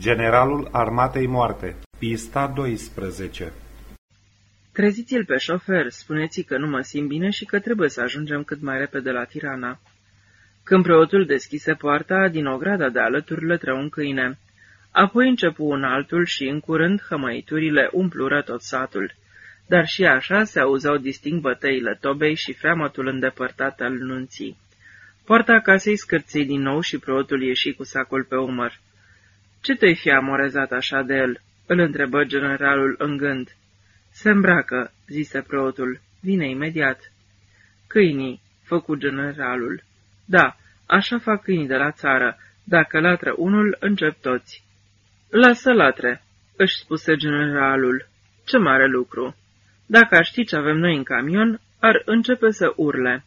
Generalul Armatei Moarte Pista 12 Treziți-l pe șofer, spuneți că nu mă simt bine și că trebuie să ajungem cât mai repede la Tirana. Când preotul deschise poarta, din ograda de alături lătră un câine. Apoi începu un altul și, în curând, hămăiturile umplură tot satul. Dar și așa se auzeau distinct bătăile tobei și freamătul îndepărtat al nunții. Poarta casei scârții din nou și preotul ieși cu sacul pe umăr. Ce te-ai fi amorezat așa de el?" îl întrebă generalul în gând. Se îmbracă," zise preotul. Vine imediat." Câinii," făcu generalul. Da, așa fac câinii de la țară. Dacă latră unul, încep toți." Lasă latre," își spuse generalul. Ce mare lucru! Dacă ar ști ce avem noi în camion, ar începe să urle."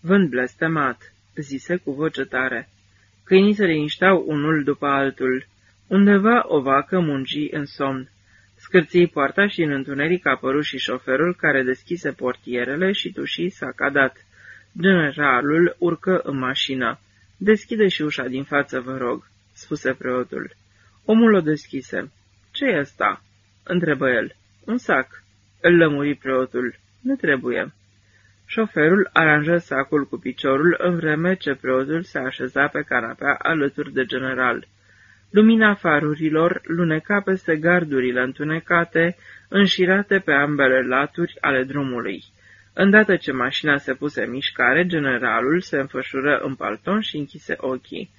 Vând blestemat," zise cu voce tare. Câinii se linișteau unul după altul. Undeva o vacă mungi în somn. Scârții poarta și în întuneric apăru și șoferul care deschise portierele și tuși s-a cadat. Generalul urcă în mașină. Deschide și ușa din față, vă rog," spuse preotul. Omul o deschise. ce e asta?" întrebă el. Un sac." Îl lămuri preotul. Nu trebuie." Șoferul aranjă sacul cu piciorul în vreme ce preotul se așeza pe canapea alături de general. Lumina farurilor luneca peste gardurile întunecate, înșirate pe ambele laturi ale drumului. Îndată ce mașina se puse în mișcare, generalul se înfășură în palton și închise ochii.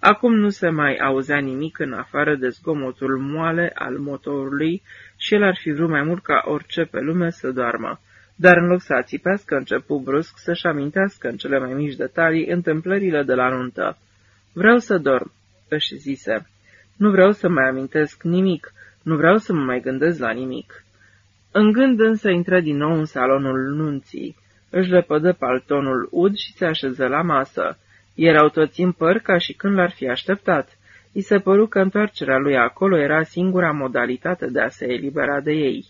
Acum nu se mai auzea nimic în afară de zgomotul moale al motorului și el ar fi vrut mai mult ca orice pe lume să doarmă dar în loc să ațipească, începu brusc să-și amintească în cele mai mici detalii întâmplările de la nuntă. Vreau să dorm, își zise. Nu vreau să mai amintesc nimic, nu vreau să mă mai gândesc la nimic. În gând însă intră din nou în salonul nunții. Își lepădă paltonul ud și se așeză la masă. Erau toți în păr ca și când l-ar fi așteptat. I se păru că întoarcerea lui acolo era singura modalitate de a se elibera de ei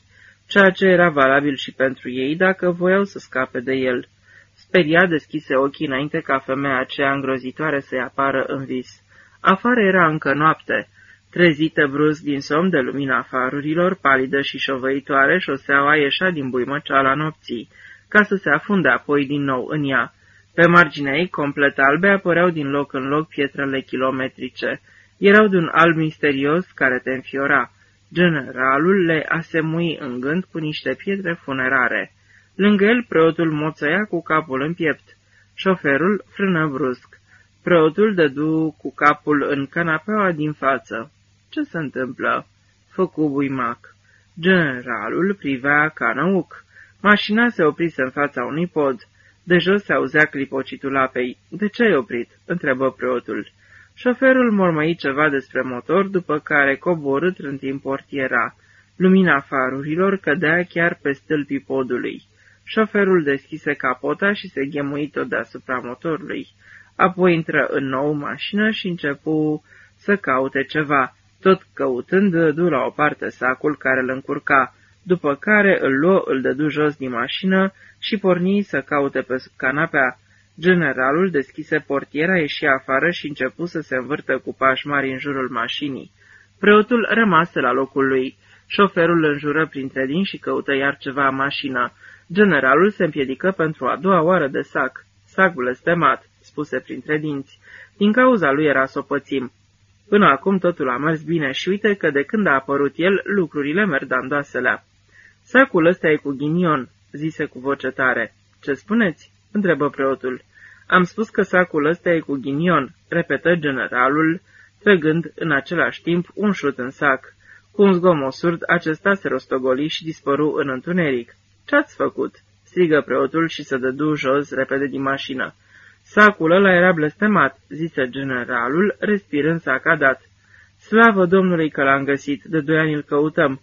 ceea ce era valabil și pentru ei dacă voiau să scape de el. Speria deschise ochii înainte ca femeia aceea îngrozitoare să-i apară în vis. Afară era încă noapte. Trezită brusc din somn de lumina farurilor, palidă și șovăitoare, șoseaua ieșea din buimăceala nopții, ca să se afunde apoi din nou în ea. Pe marginea ei, complet albe, apăreau din loc în loc pietrele kilometrice. Erau de un alb misterios care te înfiora. Generalul le asemui în gând cu niște pietre funerare. Lângă el preotul moțăia cu capul în piept. Șoferul frână brusc. Preotul dădu cu capul în canapeaua din față. Ce se întâmplă?" făcu buimac. Generalul privea ca năuc. Mașina se oprise în fața unui pod. De jos se auzea clipocitul apei. De ce ai oprit?" întrebă preotul. Șoferul mormăi ceva despre motor, după care coborât în timp portiera. Lumina farurilor cădea chiar pe stâlpii podului. Șoferul deschise capota și se ghemui tot deasupra motorului. Apoi intră în nou mașină și începu să caute ceva. Tot căutând, dădu la o parte sacul care îl încurca, după care îl luă, îl dădu jos din mașină și porni să caute pe canapea. Generalul deschise portiera, ieși afară și începu să se învârtă cu pași mari în jurul mașinii. Preotul rămase la locul lui. Șoferul înjură printre din și căută iar ceva în mașină. Generalul se împiedică pentru a doua oară de sac. Sacul este mat, spuse printre dinți. Din cauza lui era sopățim. Până acum totul a mers bine și uite că de când a apărut el, lucrurile merg dandoaselea. Sacul ăsta e cu ghinion, zise cu voce tare. Ce spuneți? întrebă preotul. Am spus că sacul ăsta e cu ghinion, repetă generalul, trăgând în același timp un șut în sac. Cu un zgomot surd, acesta se rostogoli și dispăru în întuneric. Ce-ați făcut?" strigă preotul și se dădu jos repede din mașină. Sacul ăla era blestemat," zise generalul, respirând sacadat. Slavă Domnului că l-am găsit, de doi ani îl căutăm."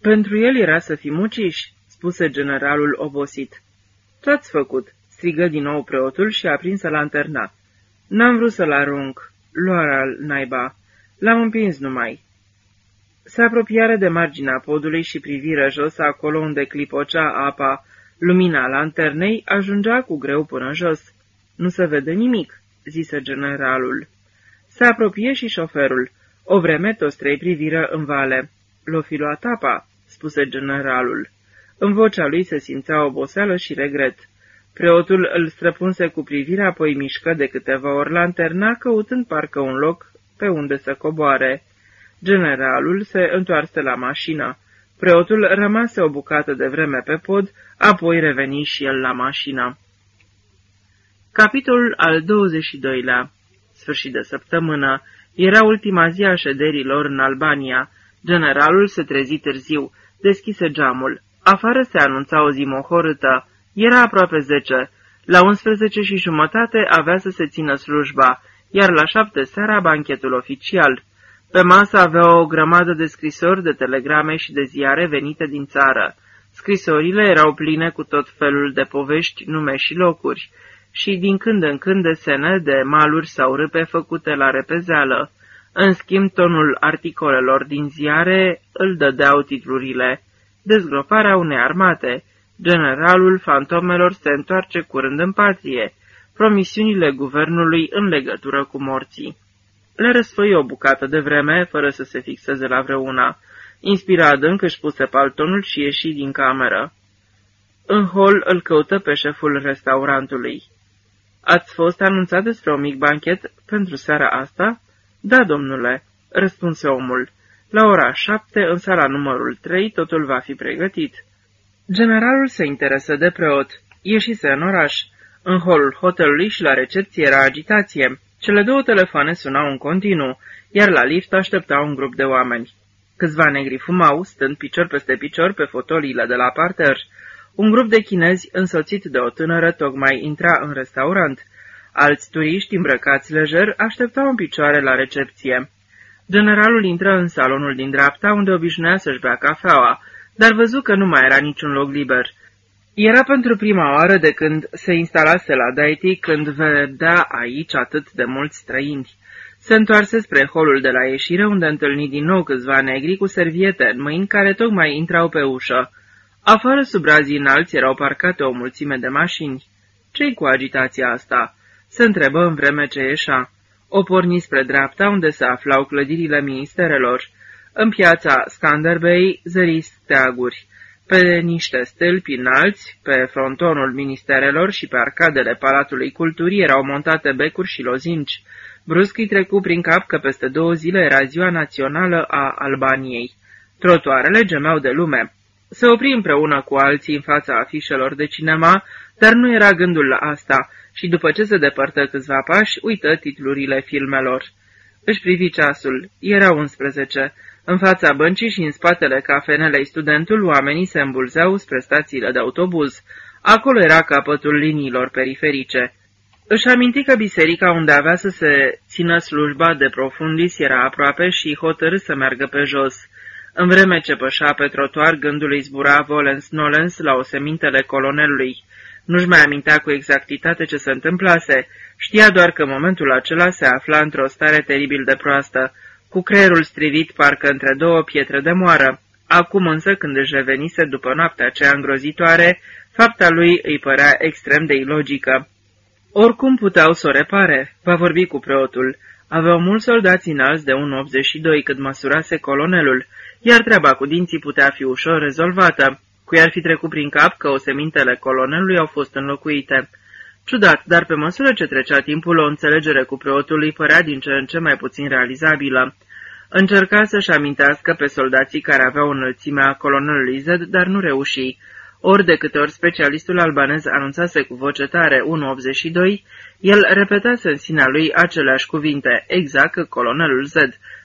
Pentru el era să fim uciși," spuse generalul obosit. Ce-ați făcut?" Strigă din nou preotul și aprinse lanterna. N-am vrut să-l arunc, luarea al naiba. L-am împins numai. Se apropiară de marginea podului și priviră jos acolo unde clipocea apa. Lumina lanternei ajungea cu greu până jos. Nu se vede nimic, zise generalul. Se apropie și șoferul. O vreme toți trei priviră în vale. L-o fi luat apa, spuse generalul. În vocea lui se simțea oboseală și regret. Preotul îl străpunse cu privirea, apoi mișcă de câteva ori lanterna, căutând parcă un loc pe unde să coboare. Generalul se întoarse la mașină. Preotul rămase o bucată de vreme pe pod, apoi reveni și el la mașină. Capitolul al 22-lea Sfârșit de săptămână. Era ultima zi a șederilor în Albania. Generalul se trezi târziu, deschise geamul. Afară se anunța o zi mohorâtă. Era aproape zece. La unsprezece și jumătate avea să se țină slujba, iar la șapte seara banchetul oficial. Pe masă avea o grămadă de scrisori, de telegrame și de ziare venite din țară. Scrisorile erau pline cu tot felul de povești, nume și locuri, și din când în când desene de maluri sau râpe făcute la repezeală. În schimb, tonul articolelor din ziare îl dădeau titlurile. Dezgroparea unei armate, generalul fantomelor se întoarce curând în patrie, promisiunile guvernului în legătură cu morții. Le răsfăi o bucată de vreme, fără să se fixeze la vreuna. Inspira adânc, își puse paltonul și ieși din cameră. În hol îl căută pe șeful restaurantului. Ați fost anunțat despre un mic banchet pentru seara asta?" Da, domnule," răspunse omul. La ora șapte, în sala numărul trei, totul va fi pregătit." Generalul se interesă de preot. Ieșise în oraș. În holul hotelului și la recepție era agitație. Cele două telefoane sunau în continuu, iar la lift aștepta un grup de oameni. Câțiva negri fumau, stând picior peste picior pe fotoliile de la parter. Un grup de chinezi, însoțit de o tânără, tocmai intra în restaurant. Alți turiști îmbrăcați lejer așteptau în picioare la recepție. Generalul intră în salonul din dreapta, unde obișnuia să-și bea cafeaua, dar văzu că nu mai era niciun loc liber. Era pentru prima oară de când se instalase la Daiti, când vedea aici atât de mulți străini. Se întoarse spre holul de la ieșire, unde întâlni din nou câțiva negri cu serviete în mâini care tocmai intrau pe ușă. Afară sub razii înalți erau parcate o mulțime de mașini. Ce-i cu agitația asta?" se întrebă în vreme ce ieșa. O porni spre dreapta, unde se aflau clădirile ministerelor. În piața Scanderbei zări steaguri. Pe niște stâlpi înalți, pe frontonul ministerelor și pe arcadele Palatului Culturii erau montate becuri și lozinci. Brusc îi trecu prin cap că peste două zile era ziua națională a Albaniei. Trotuarele gemeau de lume. Se opri împreună cu alții în fața afișelor de cinema, dar nu era gândul la asta și după ce se depărtă câțiva pași, uită titlurile filmelor. Își privi ceasul. Era 11. În fața băncii și în spatele cafenelei studentul, oamenii se îmbulzeau spre stațiile de autobuz. Acolo era capătul liniilor periferice. Își aminti că biserica unde avea să se țină slujba de profundis era aproape și hotărâ să meargă pe jos. În vreme ce pășea pe trotuar, gândul îi zbura volens-nolens la osemintele colonelului. Nu-și mai amintea cu exactitate ce se întâmplase, știa doar că momentul acela se afla într-o stare teribil de proastă, cu creierul strivit parcă între două pietre de moară. Acum însă, când își revenise după noaptea aceea îngrozitoare, fapta lui îi părea extrem de ilogică. Oricum puteau să o repare, va vorbi cu preotul. Aveau mulți soldați înalți de 1,82 cât măsurase colonelul, iar treaba cu dinții putea fi ușor rezolvată. Cui ar fi trecut prin cap că osemintele colonelului au fost înlocuite. Ciudat, dar pe măsură ce trecea timpul, o înțelegere cu preotul îi părea din ce în ce mai puțin realizabilă. Încerca să-și amintească pe soldații care aveau înălțimea colonelului Z, dar nu reuși. Ori de câte ori specialistul albanez anunțase cu voce tare 182, el repetase în sinea lui aceleași cuvinte, exact că colonelul Z,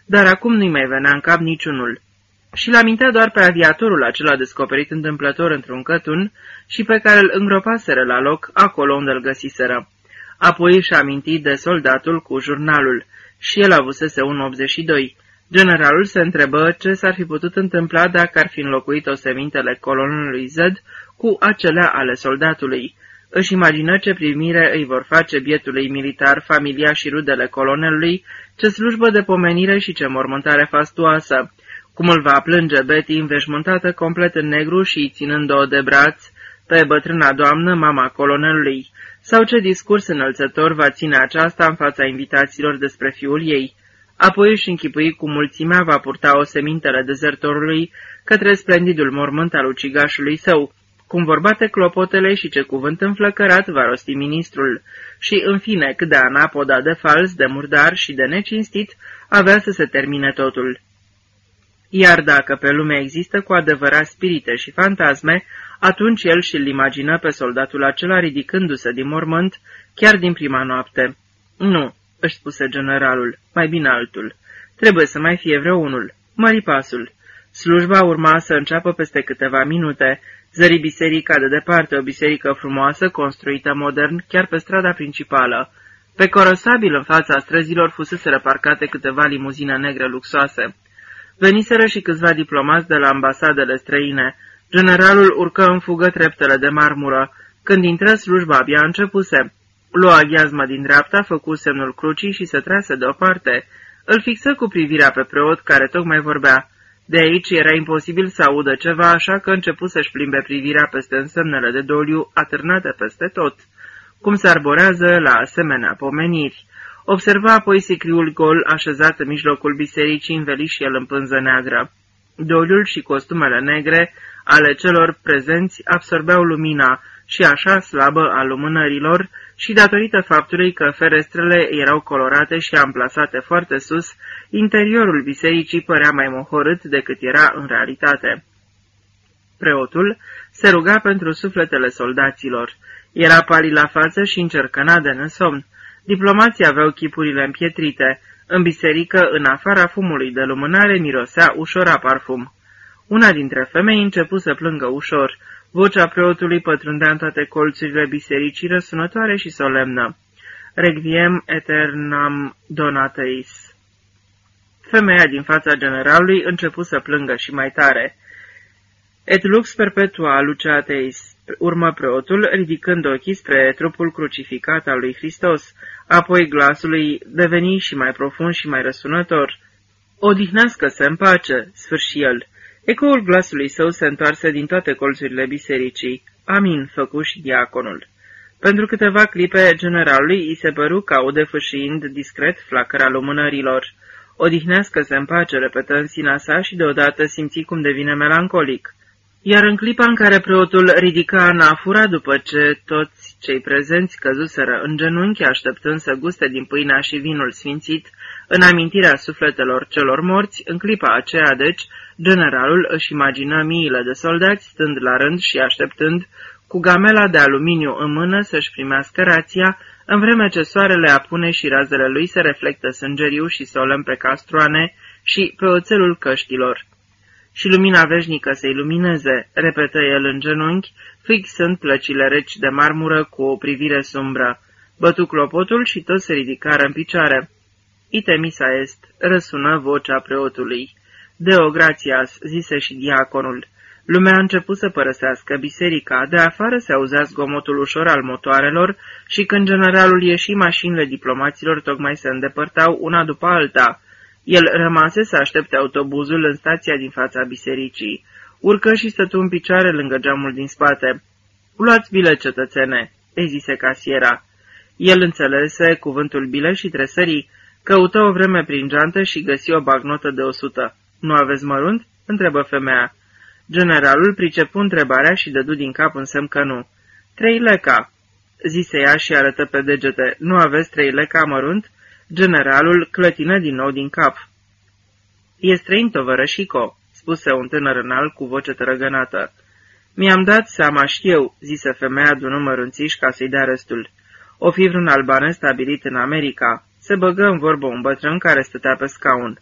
dar acum nu-i mai venea în cap niciunul și l amintea doar pe aviatorul acela descoperit întâmplător într-un cătun și pe care îl îngropaseră la loc acolo unde îl găsiseră. Apoi și-a amintit de soldatul cu jurnalul și el avusese 1,82. Generalul se întrebă ce s-ar fi putut întâmpla dacă ar fi înlocuit semintele colonelului Z cu acelea ale soldatului. Își imagină ce primire îi vor face bietului militar familia și rudele colonelului, ce slujbă de pomenire și ce mormântare fastuoasă cum îl va plânge Betty înveșmântată complet în negru și ținând-o de braț pe bătrâna doamnă, mama colonelului, sau ce discurs înălțător va ține aceasta în fața invitațiilor despre fiul ei. Apoi își închipui cu mulțimea va purta o semintele dezertorului către splendidul mormânt al ucigașului său, cum vorbate clopotele și ce cuvânt înflăcărat va rosti ministrul, și, în fine, cât de anapoda de fals, de murdar și de necinstit, avea să se termine totul. Iar dacă pe lume există cu adevărat spirite și fantasme, atunci el și-l imagină pe soldatul acela ridicându-se din mormânt, chiar din prima noapte. Nu, își spuse generalul, mai bine altul. Trebuie să mai fie vreo unul. Mări pasul. Slujba urma să înceapă peste câteva minute. Zări biserica de departe, o biserică frumoasă, construită modern, chiar pe strada principală. Pe corosabil în fața străzilor fusese reparcate câteva limuzine negre luxoase. Veniseră și câțiva diplomați de la ambasadele străine. Generalul urcă în fugă treptele de marmură. Când intră slujba abia începuse. Lua gheazma din dreapta, făcu semnul crucii și se trase deoparte. Îl fixă cu privirea pe preot care tocmai vorbea. De aici era imposibil să audă ceva, așa că începu să-și plimbe privirea peste însemnele de doliu atârnate peste tot, cum se arborează la asemenea pomeniri. Observa apoi sicriul gol așezat în mijlocul bisericii învelit și el în pânză neagră. Doliul și costumele negre ale celor prezenți absorbeau lumina și așa slabă a lumânărilor și datorită faptului că ferestrele erau colorate și amplasate foarte sus, interiorul bisericii părea mai mohorât decât era în realitate. Preotul se ruga pentru sufletele soldaților. Era pali la față și încercăna de nesomn. Diplomații aveau chipurile împietrite. În biserică, în afara fumului de lumânare, mirosea ușor a parfum. Una dintre femei începu să plângă ușor. Vocea preotului pătrundea în toate colțurile bisericii răsunătoare și solemnă. Requiem eternam donateis. Femeia din fața generalului începu să plângă și mai tare. Et lux perpetua luceateis, urmă preotul, ridicând ochii spre trupul crucificat al lui Hristos, apoi glasului deveni și mai profund și mai răsunător. Odihnească-se în pace, sfârși el. Ecoul glasului său se întoarse din toate colțurile bisericii. Amin, făcu și diaconul. Pentru câteva clipe generalului îi se păru că aude fâșiind discret flacăra lumânărilor. Odihnească-se în pace, repetă în sina sa și deodată simți cum devine melancolic. Iar în clipa în care preotul ridica anafura după ce toți cei prezenți căzuseră în genunchi așteptând să guste din pâinea și vinul sfințit, în amintirea sufletelor celor morți, în clipa aceea, deci, generalul își imagină miile de soldați stând la rând și așteptând, cu gamela de aluminiu în mână să-și primească rația, în vreme ce soarele apune și razele lui se reflectă sângeriu și solemn pe castroane și pe oțelul căștilor. Și lumina veșnică să ilumineze, repetă el în genunchi, fixând plăcile reci de marmură cu o privire sumbră. Bătu clopotul și tot se ridicară în picioare. Ite misa est, răsună vocea preotului. Deo gratias, zise și diaconul. Lumea a început să părăsească biserica, de afară se auzea zgomotul ușor al motoarelor și când generalul ieși, mașinile diplomaților tocmai se îndepărtau una după alta. El rămase să aștepte autobuzul în stația din fața bisericii. Urcă și stătu în picioare lângă geamul din spate. Luați bile, cetățene," îi zise casiera. El înțelese cuvântul bile și tresării, căută o vreme prin geantă și găsi o bagnotă de o sută. Nu aveți mărunt?" întrebă femeia. Generalul pricepu întrebarea și dădu din cap în semn că nu. Trei leca, zise ea și arătă pe degete. Nu aveți trei leca mărunt? Generalul clătină din nou din cap. E străin tovărășico, spuse un tânăr înalt cu voce trăgănată. Mi-am dat seama și eu, zise femeia de un mărunțiș ca să-i dea restul. O fi vreun albanez stabilit în America. Se băgă în vorbă un bătrân care stătea pe scaun.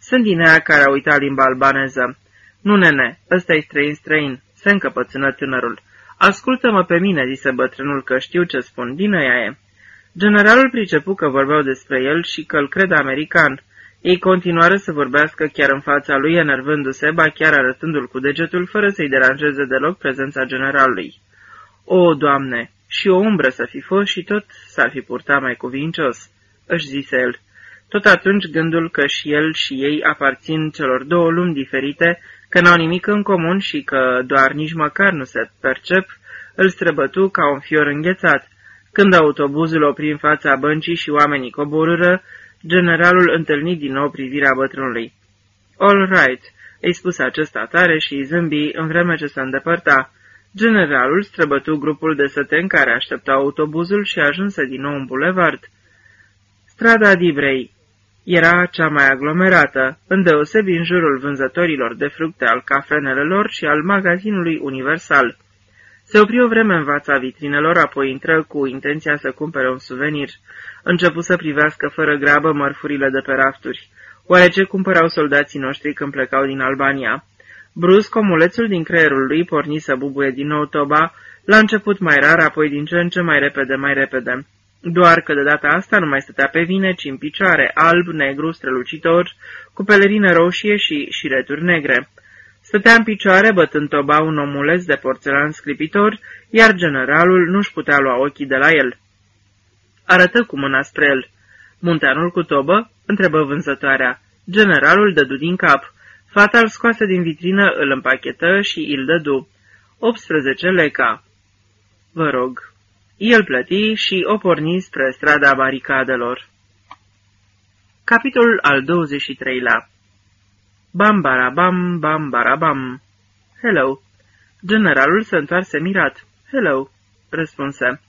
Sunt din aia care a uitat limba albaneză. Nu, nene, ăsta e străin străin, se încăpățână tânărul. Ascultă-mă pe mine, zise bătrânul, că știu ce spun, din aia e. Generalul pricepu că vorbeau despre el și că îl cred american. Ei continuară să vorbească chiar în fața lui, enervându-se, ba chiar arătându-l cu degetul, fără să-i deranjeze deloc prezența generalului. O, Doamne, și o umbră să fi fost și tot s-ar fi purtat mai cuvincios, își zise el. Tot atunci gândul că și el și ei aparțin celor două lumi diferite, că n-au nimic în comun și că doar nici măcar nu se percep, îl străbătu ca un fior înghețat. Când autobuzul opri în fața băncii și oamenii coborâră, Generalul întâlni din nou privirea bătrânului. All right, îi spuse acesta tare și zâmbi în vreme ce se îndepărta. Generalul străbătu grupul de săteni care așteptau autobuzul și ajunse din nou în bulevard. Strada Dibrei era cea mai aglomerată, îndeosebi în jurul vânzătorilor de fructe al cafenelelor și al magazinului universal. Se opri o vreme în fața vitrinelor, apoi intră cu intenția să cumpere un suvenir. Începu să privească fără grabă mărfurile de pe rafturi. Oare ce cumpărau soldații noștri când plecau din Albania? Brusc, omulețul din creierul lui porni să bubuie din nou toba, la început mai rar, apoi din ce în ce mai repede, mai repede. Doar că de data asta nu mai stătea pe vine, ci în picioare, alb, negru, strălucitor, cu pelerină roșie și șireturi negre. Stătea în picioare, bătând toba un omuleț de porțelan sclipitor, iar generalul nu-și putea lua ochii de la el. Arătă cu mâna spre el. Munteanul cu tobă? întrebă vânzătoarea. Generalul dădu din cap. Fata îl scoase din vitrină, îl împachetă și îl dădu. 18 leca. Vă rog. El plăti și o porni spre strada baricadelor. Capitolul al 23-lea Bam barabam, bam barabam. Hello. Generalul se întoarse mirat. Hello, răspunse.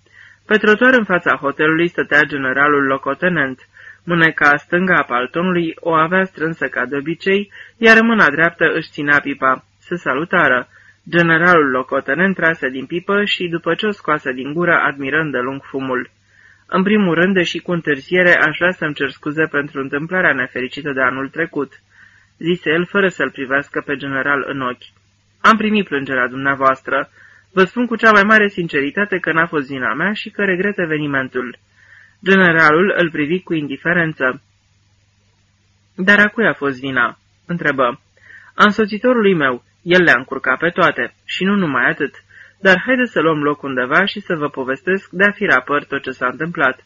Pe trotuar în fața hotelului stătea generalul locotenent. Mâneca stânga a paltonului o avea strânsă ca de obicei, iar mâna dreaptă își ținea pipa. Se salutară. Generalul locotenent trase din pipă și, după ce o scoase din gură, admirând de lung fumul. În primul rând, deși cu întârziere, aș vrea să-mi cer scuze pentru întâmplarea nefericită de anul trecut, zise el fără să-l privească pe general în ochi. Am primit plângerea dumneavoastră. Vă spun cu cea mai mare sinceritate că n-a fost vina mea și că regret evenimentul. Generalul îl privi cu indiferență. Dar a cui a fost vina? întrebă. A însoțitorului meu. El le-a încurcat pe toate, și nu numai atât. Dar haideți să luăm loc undeva și să vă povestesc de a fi rapăr tot ce s-a întâmplat.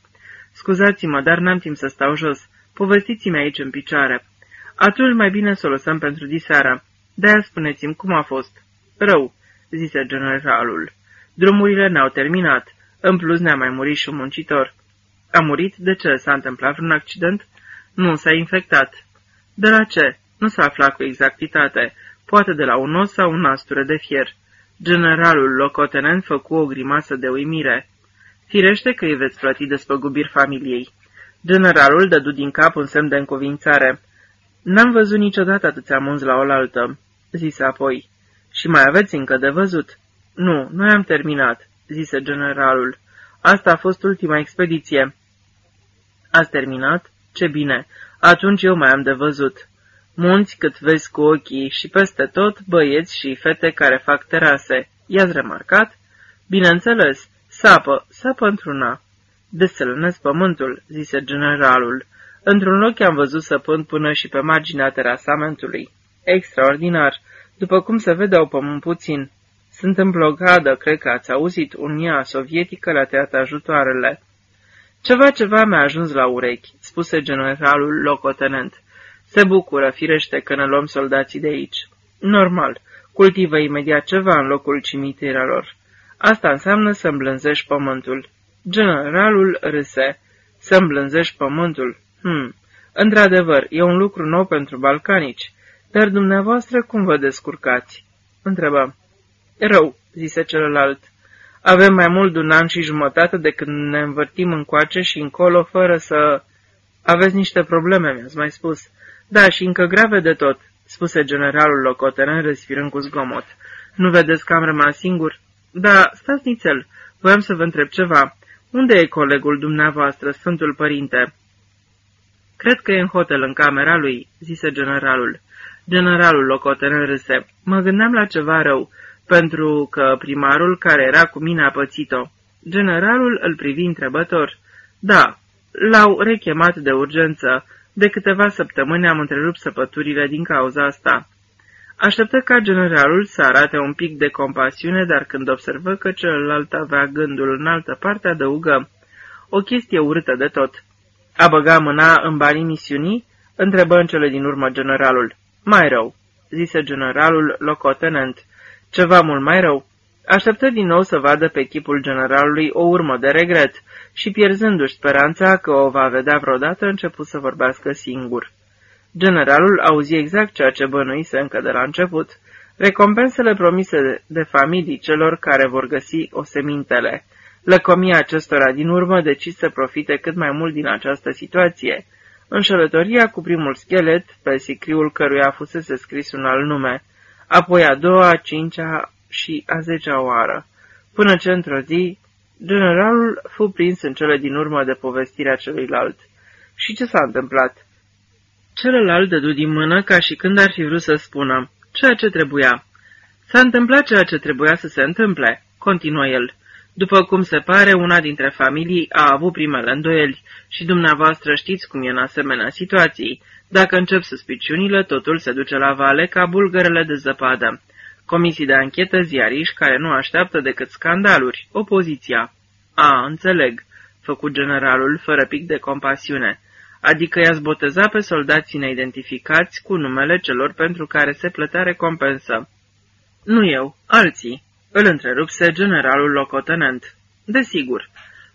Scuzați-mă, dar n-am timp să stau jos. Povestiți-mi aici în picioare. Atunci mai bine să o lăsăm pentru diseara. De-aia spuneți-mi cum a fost. Rău, zise generalul. Drumurile ne-au terminat. În plus ne-a mai murit și un muncitor. A murit? De ce? S-a întâmplat vreun accident? Nu, s-a infectat. De la ce? Nu s-a aflat cu exactitate poate de la un os sau un asture de fier. Generalul locotenent făcu o grimasă de uimire. Firește că îi veți plăti despăgubiri familiei. Generalul dădu din cap un semn de încuvințare. N-am văzut niciodată atâția munți la oaltă, zise apoi. Și mai aveți încă de văzut? Nu, noi am terminat, zise generalul. Asta a fost ultima expediție. Ați terminat? Ce bine, atunci eu mai am de văzut munți cât vezi cu ochii și peste tot băieți și fete care fac terase. I-ați remarcat? Bineînțeles, sapă, sapă într-una. Deselănesc pământul, zise generalul. Într-un loc am văzut săpând până și pe marginea terasamentului. Extraordinar, după cum se vede, au pământ puțin. Sunt în blocadă, cred că ați auzit, Unia Sovietică le-a tăiat ajutoarele. Ceva, ceva mi-a ajuns la urechi, spuse generalul locotenent. Se bucură, firește, că ne luăm soldații de aici. Normal, cultivă imediat ceva în locul cimitirelor. Asta înseamnă să îmblânzești pământul. Generalul râse. Să îmblânzești pământul? Hm, într-adevăr, e un lucru nou pentru balcanici. Dar dumneavoastră cum vă descurcați? Întrebă. Rău, zise celălalt. Avem mai mult de un an și jumătate de când ne învârtim încoace și încolo fără să... Aveți niște probleme, mi-ați mai spus. Da, și încă grave de tot, spuse generalul locotenent respirând cu zgomot. Nu vedeți că am rămas singur? Da, stați nițel, voiam să vă întreb ceva. Unde e colegul dumneavoastră, Sfântul Părinte? Cred că e în hotel, în camera lui, zise generalul. Generalul locotenent râse. Mă gândeam la ceva rău, pentru că primarul care era cu mine a pățit-o. Generalul îl privi întrebător. Da, l-au rechemat de urgență, de câteva săptămâni am întrerupt săpăturile din cauza asta. Așteptă ca generalul să arate un pic de compasiune, dar când observă că celălalt avea gândul în altă parte, adăugă o chestie urâtă de tot. A băga mâna în banii misiunii? Întrebă în cele din urmă generalul. Mai rău, zise generalul locotenent. Ceva mult mai rău. Așteptă din nou să vadă pe chipul generalului o urmă de regret și, pierzându-și speranța că o va vedea vreodată, început să vorbească singur. Generalul auzi exact ceea ce bănuise încă de la început, recompensele promise de familii celor care vor găsi osemintele. Lăcomia acestora din urmă decis să profite cât mai mult din această situație. Înșelătoria cu primul schelet, pe sicriul căruia fusese scris un alt nume, apoi a doua, a cincea și a zecea oară, până ce într-o zi, generalul fu prins în cele din urmă de povestirea celuilalt. Și ce s-a întâmplat? Celălalt dădu din mână ca și când ar fi vrut să spună ceea ce trebuia. S-a întâmplat ceea ce trebuia să se întâmple, continuă el. După cum se pare, una dintre familii a avut primele îndoieli și dumneavoastră știți cum e în asemenea situații. Dacă încep suspiciunile, totul se duce la vale ca bulgărele de zăpadă. Comisii de anchetă, ziariști care nu așteaptă decât scandaluri, opoziția. A, înțeleg, făcut generalul fără pic de compasiune adică i-ați boteza pe soldații neidentificați cu numele celor pentru care se plătea recompensă. Nu eu, alții, îl întrerupse generalul locotenent. Desigur.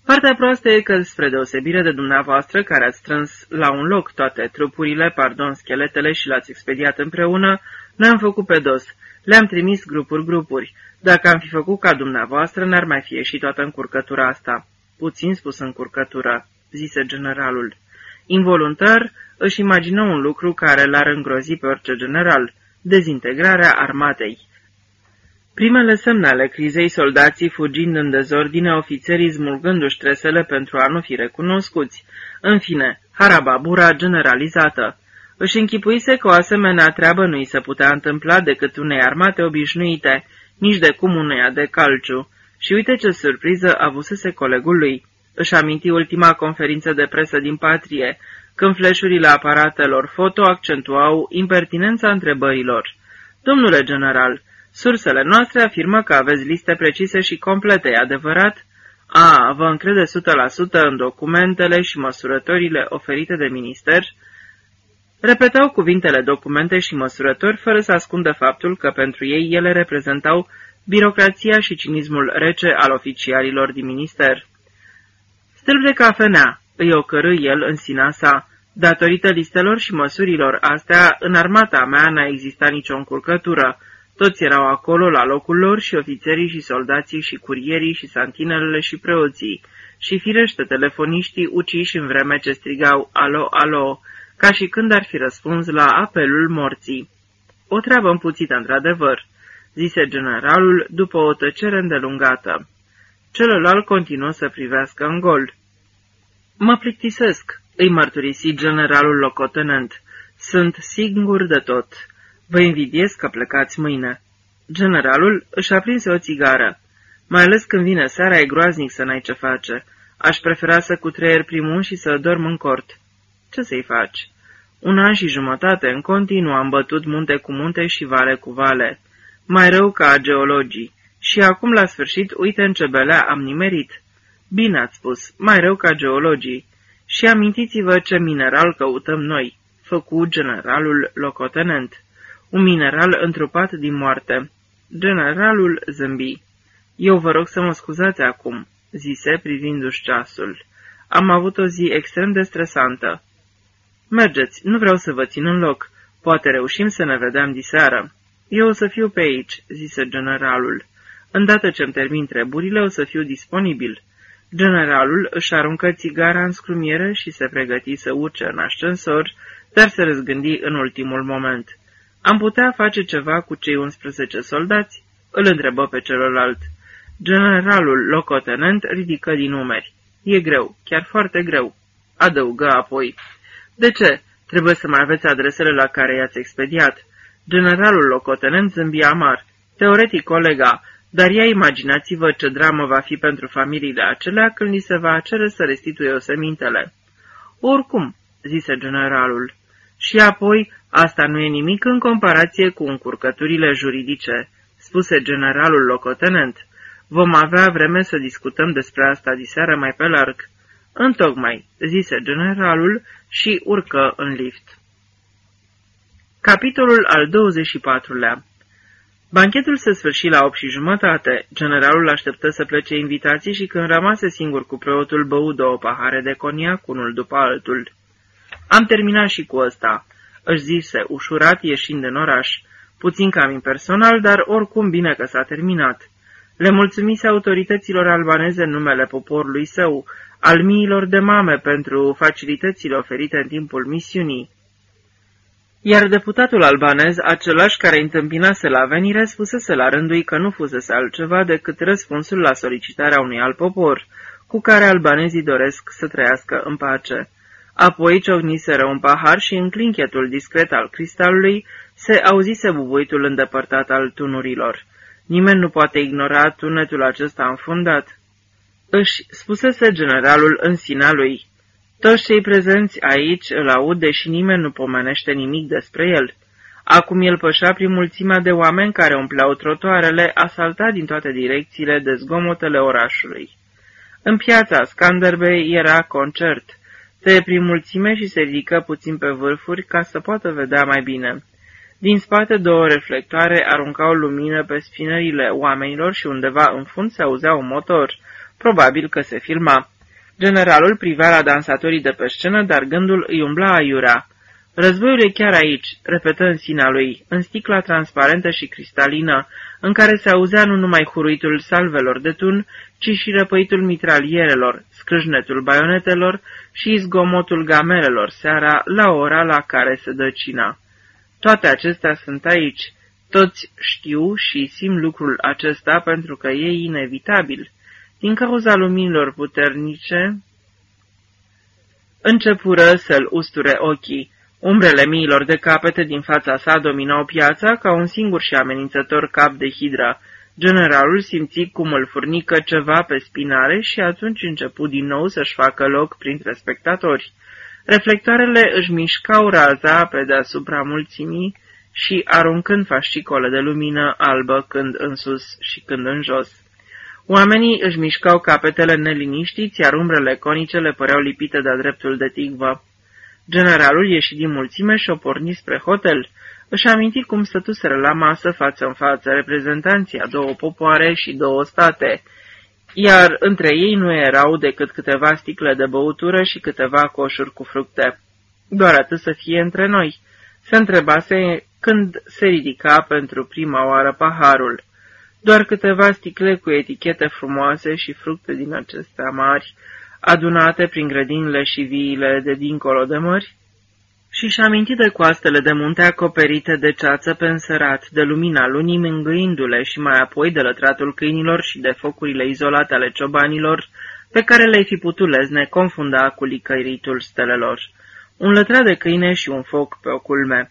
Partea proastă e că, spre deosebire de dumneavoastră, care ați strâns la un loc toate trupurile, pardon, scheletele și le-ați expediat împreună, ne-am făcut pe dos. Le-am trimis grupuri-grupuri. Dacă am fi făcut ca dumneavoastră, n-ar mai fi ieșit toată încurcătura asta. Puțin spus încurcătură, zise generalul. Involuntar își imagină un lucru care l-ar îngrozi pe orice general, dezintegrarea armatei. Primele semnale crizei, soldații fugind în dezordine, ofițerii smulgându-și tresele pentru a nu fi recunoscuți. În fine, harababura generalizată. Își închipuise că o asemenea treabă nu i se putea întâmpla decât unei armate obișnuite, nici de cum uneia de calciu. Și uite ce surpriză avusese colegul lui. Își aminti ultima conferință de presă din patrie, când fleșurile aparatelor foto accentuau impertinența întrebărilor. Domnule general, sursele noastre afirmă că aveți liste precise și complete, e adevărat? A, vă încrede 100% în documentele și măsurătorile oferite de minister? Repetau cuvintele documente și măsurători fără să ascundă faptul că pentru ei ele reprezentau birocrația și cinismul rece al oficialilor din minister. Stel de cafenea, îi ocărâ el în sina sa. Datorită listelor și măsurilor astea, în armata mea n-a existat nicio încurcătură. Toți erau acolo la locul lor și ofițerii și soldații și curierii și santinelele și preoții. Și firește telefoniștii uciși în vreme ce strigau alo, alo, ca și când ar fi răspuns la apelul morții. O treabă împuțită, într-adevăr, zise generalul după o tăcere îndelungată. Celălalt continuă să privească în gol. Mă plictisesc, îi mărturisi generalul locotenent. Sunt singur de tot. Vă invidiez că plecați mâine. Generalul își aprinse o țigară. Mai ales când vine seara, e groaznic să n-ai ce face. Aș prefera să cutreier primul și să dorm în cort. Ce să-i faci? Un an și jumătate în continuu am bătut munte cu munte și vale cu vale. Mai rău ca geologii. Și acum, la sfârșit, uite în ce belea am nimerit. Bine ați spus, mai rău ca geologii. Și amintiți-vă ce mineral căutăm noi, făcu generalul locotenent. Un mineral întrupat din moarte. Generalul zâmbi. Eu vă rog să mă scuzați acum, zise privindu-și ceasul. Am avut o zi extrem de stresantă. Mergeți, nu vreau să vă țin în loc. Poate reușim să ne vedem diseară. Eu o să fiu pe aici, zise generalul. Îndată ce-mi termin treburile, o să fiu disponibil. Generalul își aruncă țigara în scrumiere și se pregăti să urce în ascensor, dar se răzgândi în ultimul moment. Am putea face ceva cu cei 11 soldați? Îl întrebă pe celălalt. Generalul locotenent ridică din umeri. E greu, chiar foarte greu. Adăugă apoi. De ce? Trebuie să mai aveți adresele la care i-ați expediat. Generalul locotenent zâmbia amar. Teoretic, colega, dar ia imaginați-vă ce dramă va fi pentru familiile acelea când li se va cere să restituie osemintele. Oricum, zise generalul. Și apoi, asta nu e nimic în comparație cu încurcăturile juridice, spuse generalul locotenent. Vom avea vreme să discutăm despre asta diseară mai pe larg. Întocmai, zise generalul și urcă în lift. Capitolul al 24-lea Banchetul se sfârși la opt și jumătate. Generalul așteptă să plece invitații și când rămase singur cu preotul bău două pahare de coniac, unul după altul. Am terminat și cu ăsta, își zise, ușurat ieșind în oraș. Puțin cam impersonal, dar oricum bine că s-a terminat. Le mulțumise autorităților albaneze în numele poporului său, al miilor de mame pentru facilitățile oferite în timpul misiunii. Iar deputatul albanez, același care întâmpinase la venire, spusese la rândul că nu fusese altceva decât răspunsul la solicitarea unui alt popor, cu care albanezii doresc să trăiască în pace. Apoi ciocniseră un pahar și în clinchetul discret al cristalului se auzise bubuitul îndepărtat al tunurilor. Nimeni nu poate ignora tunetul acesta înfundat. Își spusese generalul în sinea lui. Toți cei prezenți aici îl aud, deși nimeni nu pomenește nimic despre el. Acum el pășea prin mulțimea de oameni care umpleau trotoarele, asaltat din toate direcțiile de zgomotele orașului. În piața Skanderbei era concert. Se prin mulțime și se ridică puțin pe vârfuri ca să poată vedea mai bine. Din spate două reflectoare aruncau lumină pe spinările oamenilor și undeva în fund se auzea un motor. Probabil că se filma. Generalul privea la dansatorii de pe scenă, dar gândul îi umbla aiurea. Războiul e chiar aici, repetă în sinea lui, în sticla transparentă și cristalină, în care se auzea nu numai huruitul salvelor de tun, ci și răpăitul mitralierelor, scrâșnetul baionetelor și zgomotul gamerelor seara la ora la care se dă cina. Toate acestea sunt aici. Toți știu și simt lucrul acesta pentru că e inevitabil. Din cauza luminilor puternice, începură să-l usture ochii. Umbrele miilor de capete din fața sa dominau piața ca un singur și amenințător cap de hidra. Generalul simți cum îl furnică ceva pe spinare și atunci începu din nou să-și facă loc printre spectatori. Reflectoarele își mișcau raza pe deasupra mulțimii și aruncând fascicole de lumină albă când în sus și când în jos. Oamenii își mișcau capetele neliniștiți, iar umbrele conice le păreau lipite de-a dreptul de tigvă. Generalul ieși din mulțime și o porni spre hotel. Își aminti cum stătuseră la masă față în față reprezentanții a două popoare și două state, iar între ei nu erau decât câteva sticle de băutură și câteva coșuri cu fructe. Doar atât să fie între noi. Se întrebase când se ridica pentru prima oară paharul. Doar câteva sticle cu etichete frumoase și fructe din acestea mari, adunate prin grădinile și viile de dincolo de mări, și-și aminti de coastele de munte acoperite de ceață pe însărat, de lumina lunii mângâindu-le și mai apoi de lătratul câinilor și de focurile izolate ale ciobanilor, pe care le-ai fi putut lezne confunda cu licăiritul stelelor. Un lătrat de câine și un foc pe o culme.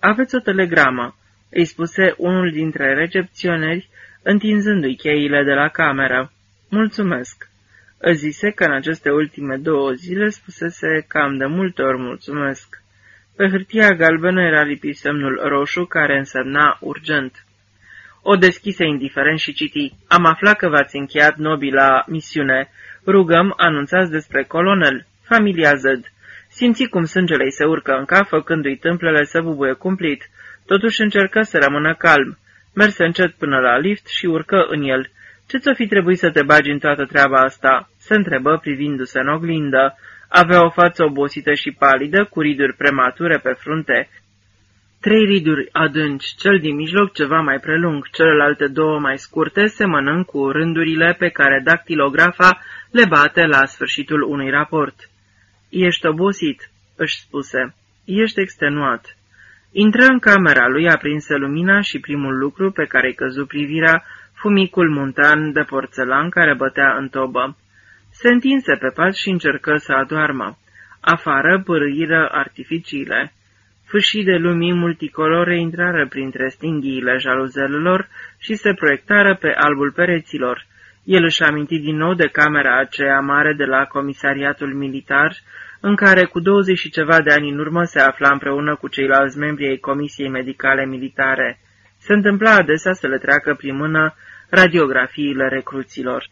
Aveți o telegramă," îi spuse unul dintre recepționeri, întinzându-i cheile de la cameră. Mulțumesc." Îți zise că în aceste ultime două zile spusese cam de multe ori mulțumesc. Pe hârtia galbenă era lipit semnul roșu, care însemna urgent. O deschise indiferent și citi. Am aflat că v-ați încheiat nobila misiune. Rugăm, anunțați despre colonel. Familia Z. Simți cum sângele îi se urcă în cap, făcându-i tâmplele să bubuie cumplit. Totuși încercă să rămână calm. Merse încet până la lift și urcă în el. Ce ți-o fi trebuit să te bagi în toată treaba asta?" Se întrebă privindu-se în oglindă. Avea o față obosită și palidă, cu riduri premature pe frunte. Trei riduri adânci, cel din mijloc ceva mai prelung, celelalte două mai scurte, semănând cu rândurile pe care dactilografa le bate la sfârșitul unui raport. Ești obosit," își spuse. Ești extenuat." Intră în camera lui, aprinse lumina și primul lucru pe care-i căzu privirea fumicul muntan de porțelan care bătea în tobă. Se întinse pe pat și încercă să adoarmă. Afară pârâiră artificiile. Fâșii de lumii multicolore intrară printre stinghiile jaluzelelor și se proiectară pe albul pereților. El își aminti din nou de camera aceea mare de la comisariatul militar, în care cu 20 și ceva de ani în urmă se afla împreună cu ceilalți membri ai Comisiei Medicale Militare. Se întâmpla adesea să le treacă prin mână radiografiile recruților.